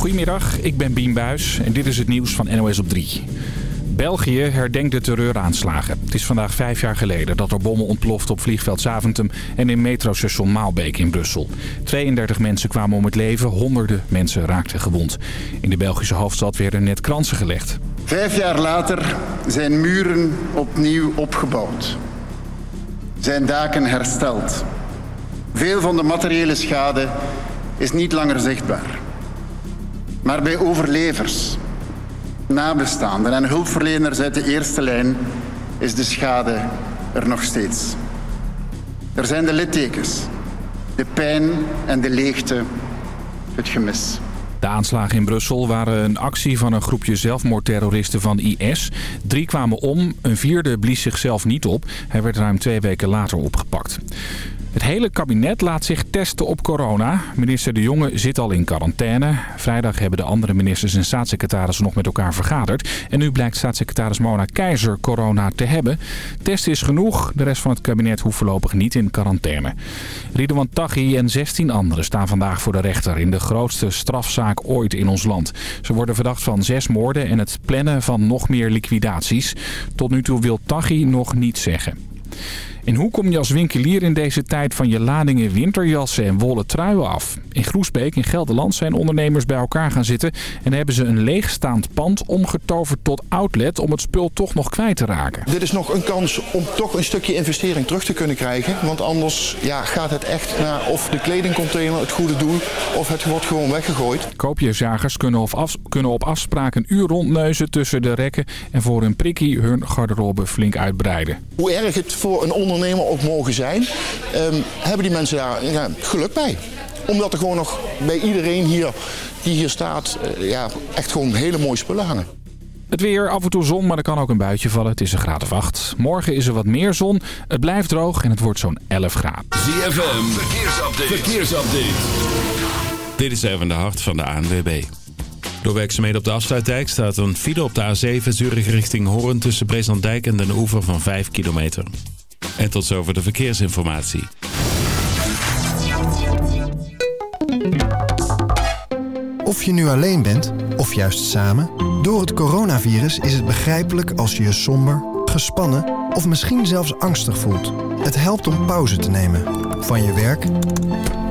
Goedemiddag, ik ben Bien Buis en dit is het nieuws van NOS op 3. België herdenkt de terreuraanslagen. Het is vandaag vijf jaar geleden dat er bommen ontploften op vliegveld Zaventem en in metrostation Maalbeek in Brussel. 32 mensen kwamen om het leven, honderden mensen raakten gewond. In de Belgische hoofdstad werden net kransen gelegd. Vijf jaar later zijn muren opnieuw opgebouwd. Zijn daken hersteld. Veel van de materiële schade is niet langer zichtbaar. Maar bij overlevers, nabestaanden en hulpverleners uit de eerste lijn is de schade er nog steeds. Er zijn de littekens, de pijn en de leegte, het gemis. De aanslagen in Brussel waren een actie van een groepje zelfmoordterroristen van IS. Drie kwamen om, een vierde blies zichzelf niet op. Hij werd ruim twee weken later opgepakt. Het hele kabinet laat zich testen op corona. Minister De Jonge zit al in quarantaine. Vrijdag hebben de andere ministers en staatssecretarissen nog met elkaar vergaderd. En nu blijkt staatssecretaris Mona Keizer corona te hebben. Test is genoeg. De rest van het kabinet hoeft voorlopig niet in quarantaine. Ridwan Taghi en 16 anderen staan vandaag voor de rechter... in de grootste strafzaak ooit in ons land. Ze worden verdacht van zes moorden en het plannen van nog meer liquidaties. Tot nu toe wil Taghi nog niets zeggen. En hoe kom je als winkelier in deze tijd van je ladingen winterjassen en wollen truien af? In Groesbeek in Gelderland zijn ondernemers bij elkaar gaan zitten... en hebben ze een leegstaand pand omgetoverd tot outlet om het spul toch nog kwijt te raken. Dit is nog een kans om toch een stukje investering terug te kunnen krijgen. Want anders ja, gaat het echt naar of de kledingcontainer het goede doel... of het wordt gewoon weggegooid. Koopjesjagers kunnen af, kunnen op afspraak een uur rondneuzen tussen de rekken... en voor hun prikkie hun garderobe flink uitbreiden. Hoe erg het voor een ondernemer ook mogen zijn... Um, hebben die mensen daar ja, geluk bij omdat er gewoon nog bij iedereen hier die hier staat, uh, ja, echt gewoon hele mooie spullen hangen. Het weer, af en toe zon, maar er kan ook een buitje vallen. Het is een graad of 8. Morgen is er wat meer zon. Het blijft droog en het wordt zo'n 11 graden. ZFM, verkeersupdate. verkeersupdate. Dit is even de hart van de ANWB. Door werkzaamheden op de afsluitdijk staat een file op de A7 Zurich richting Hoorn tussen Breeslanddijk en Den Oever van 5 kilometer. En tot zover de verkeersinformatie. Of je nu alleen bent, of juist samen... door het coronavirus is het begrijpelijk als je je somber, gespannen... of misschien zelfs angstig voelt. Het helpt om pauze te nemen. Van je werk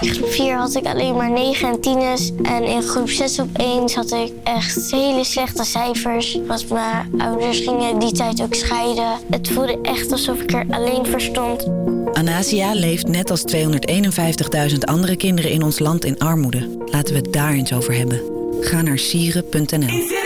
In groep 4 had ik alleen maar 9 en 10 En in groep 6 op 1 had ik echt hele slechte cijfers. Want mijn ouders gingen die tijd ook scheiden. Het voelde echt alsof ik er alleen voor stond. Anasia leeft net als 251.000 andere kinderen in ons land in armoede. Laten we het daar eens over hebben. Ga naar sieren.nl.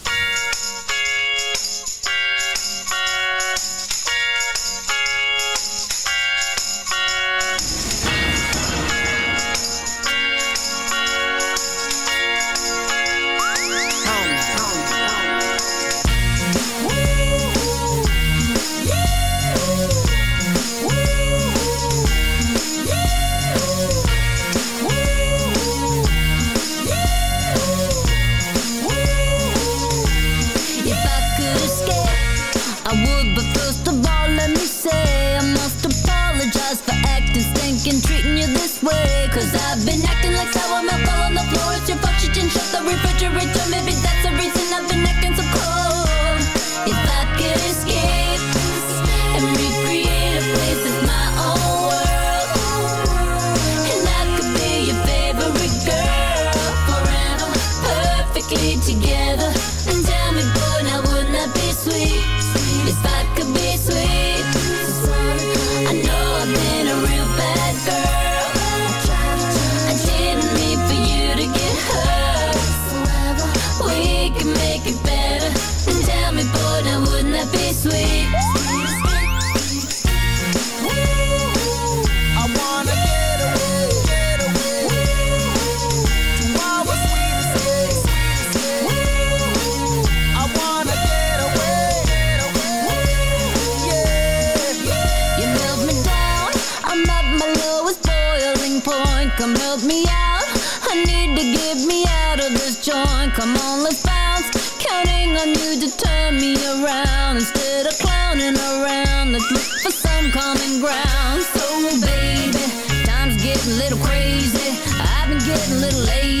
Come on, let's bounce. Counting on you to turn me around instead of clowning around. Let's look for some common ground. So, baby, time's getting a little crazy. I've been getting a little lazy,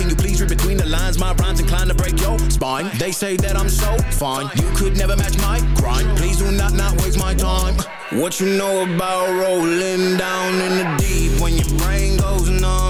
Can you please read between the lines? My rhymes inclined to break your spine. They say that I'm so fine, you could never match my grind. Please do not not waste my time. What you know about rolling down in the deep? When your brain goes numb,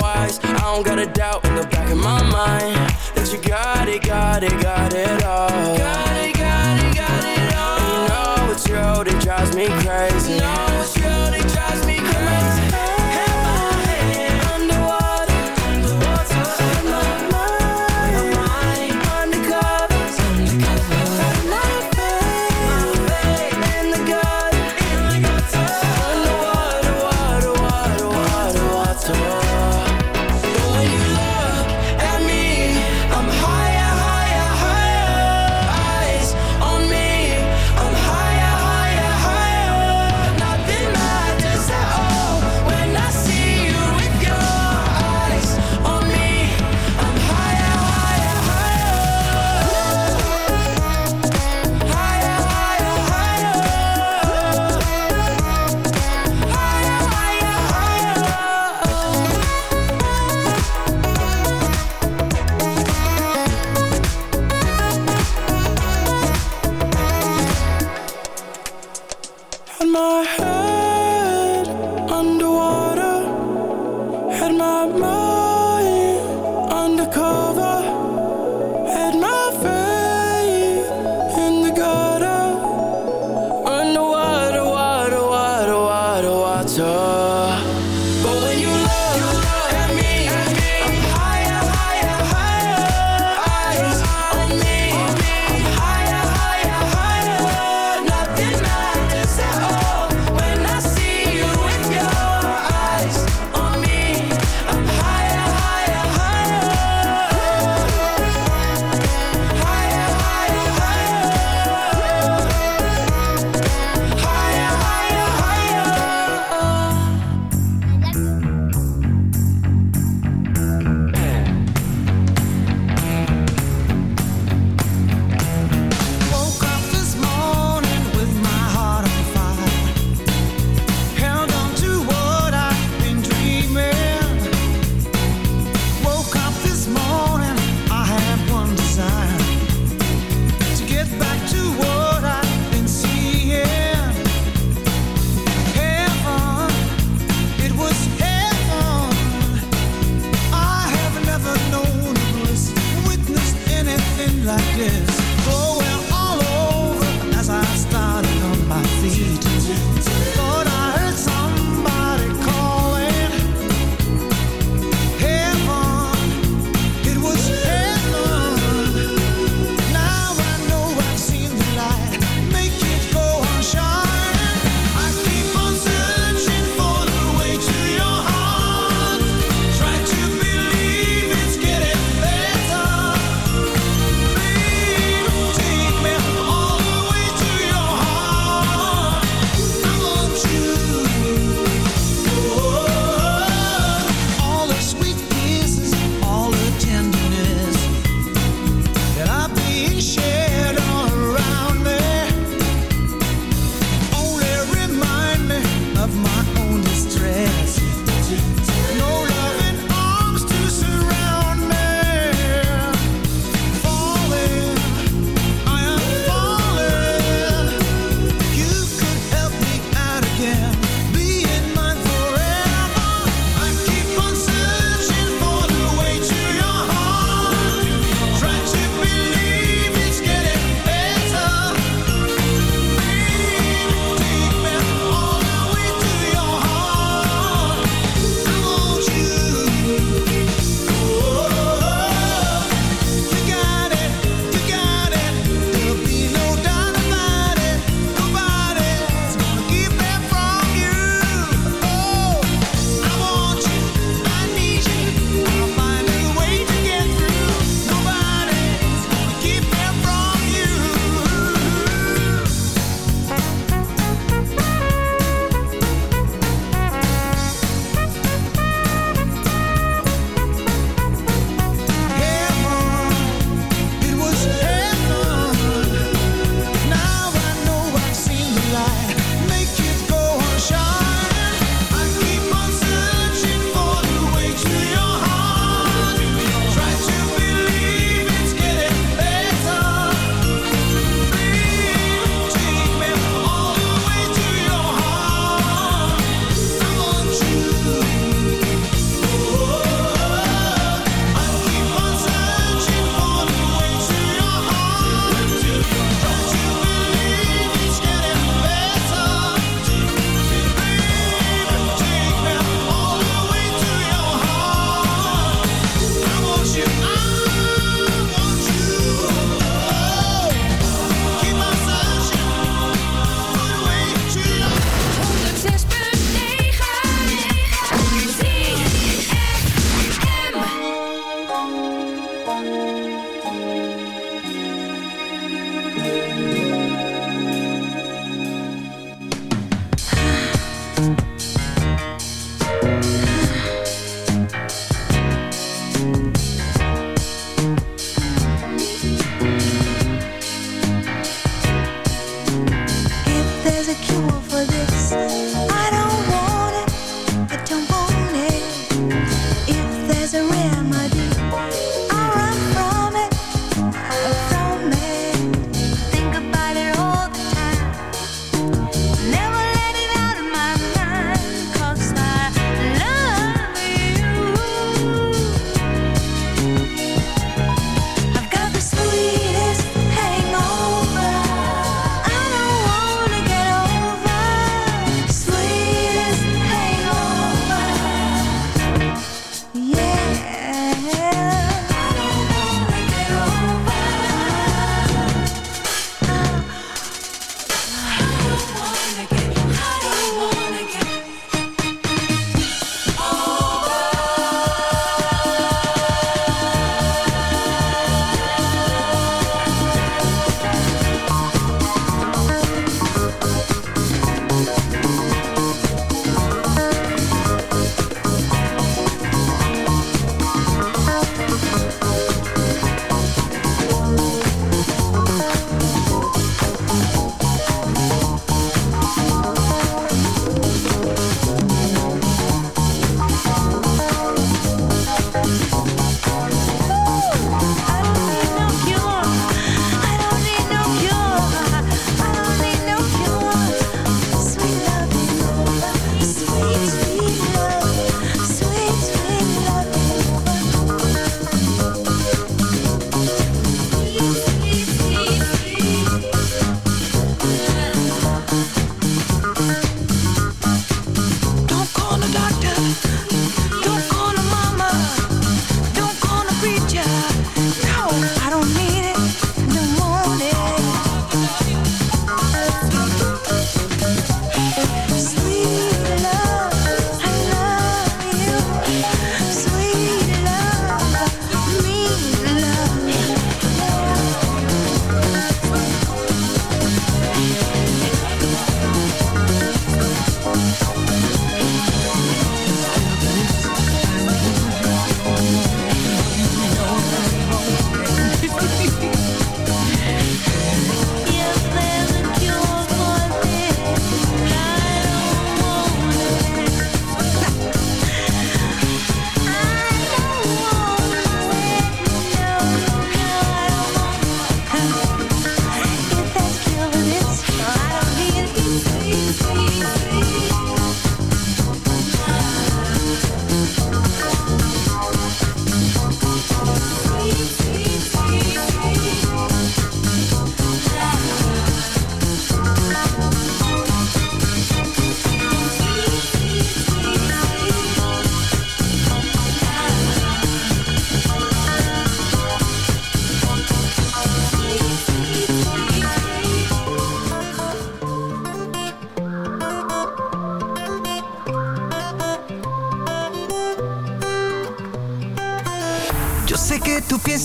wise. I don't got a doubt in the back of my mind that you got it, got it, got it all. Got it, got it, got it all. And you know it's you it drives me crazy. You know it's you it drives me crazy.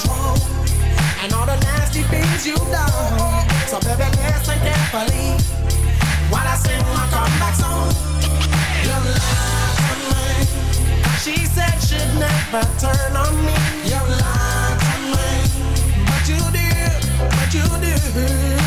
was wrong and all the nasty things you've done. So baby, listen carefully while I sing my comeback song. You lied to me. She said she'd never turn on me. You lied to me, but you did, but you did.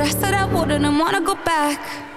I said I wouldn't and wanna go back.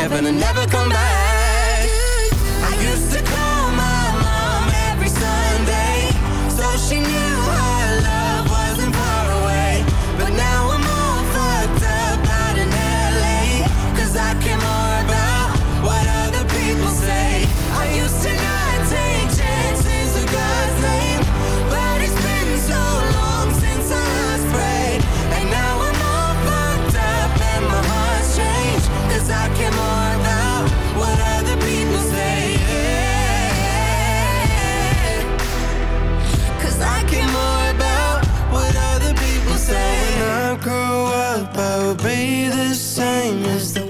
heaven and never come back. grow up, I will be the same as the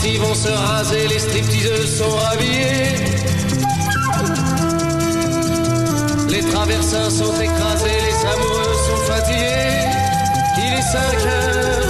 travestis vont se raser, les stripteaseuses sont habillées. Les traversins sont écrasés, les amoureux sont fatigués. Il est 5 heures.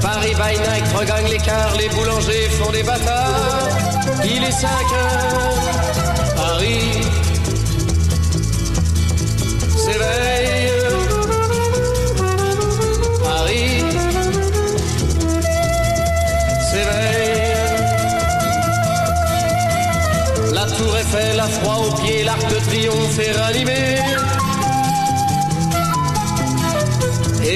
Paris by night regagne l'écart, les boulangers font des bâtards. Il est 5 heures, Paris s'éveille. Paris s'éveille. La tour est faite, la froid aux pieds, l'arc de triomphe est rallumé.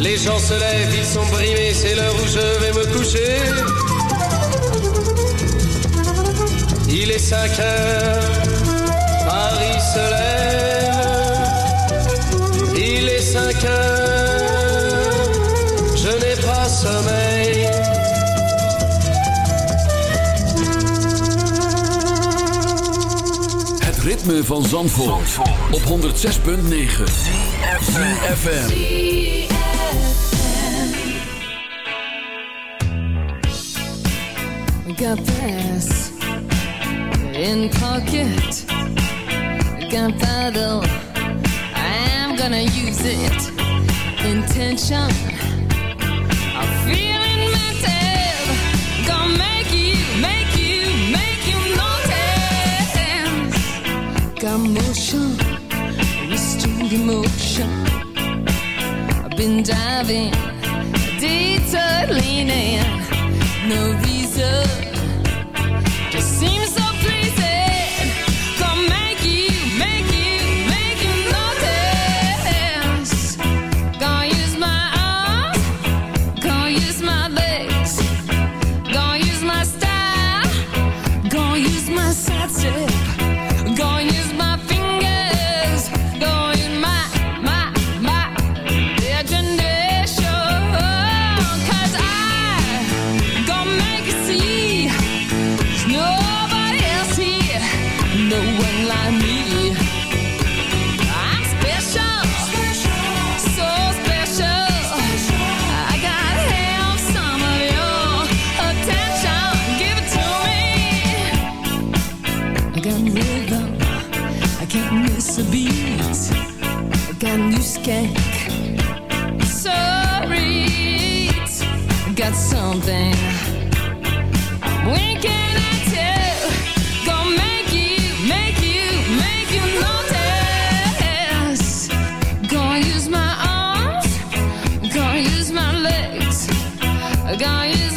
Les gens se lèvent, ils sont brimés, c'est l'heure où je vais me coucher. Il est 5 heures, Paris se lève. Il est 5 heures, je n'ai pas sommeil. Het rythme van Zandvoort, op 106.9. FM. got bass in pocket, Got gunpowder. I'm gonna use it. Intention, I'm feeling mental. Gonna make you, make you, make you notice. Got motion, restrained emotion. I've been diving, detour leaning, no reason. use my legs. I gotta use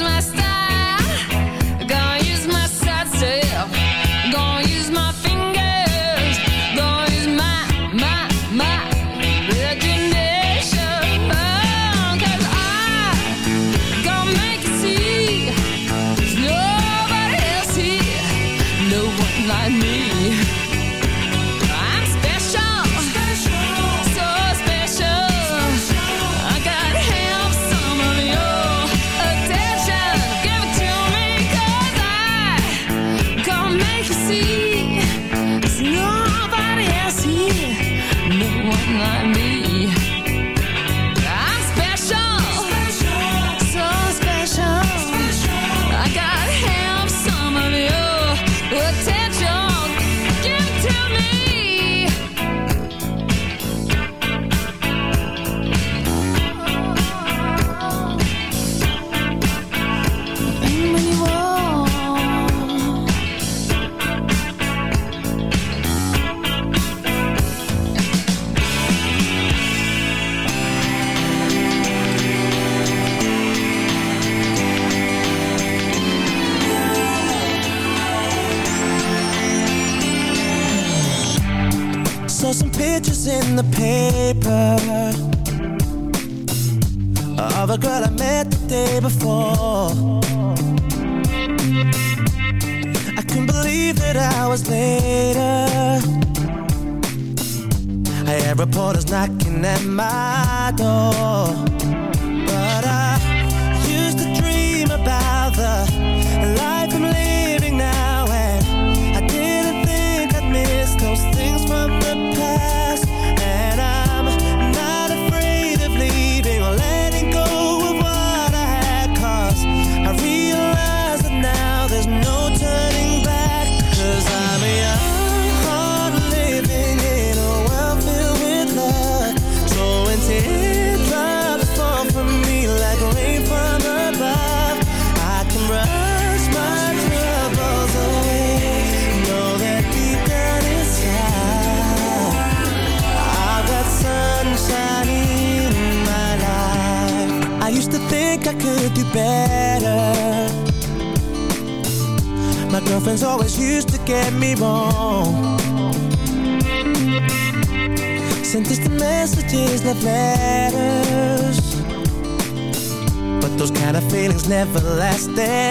everlasting.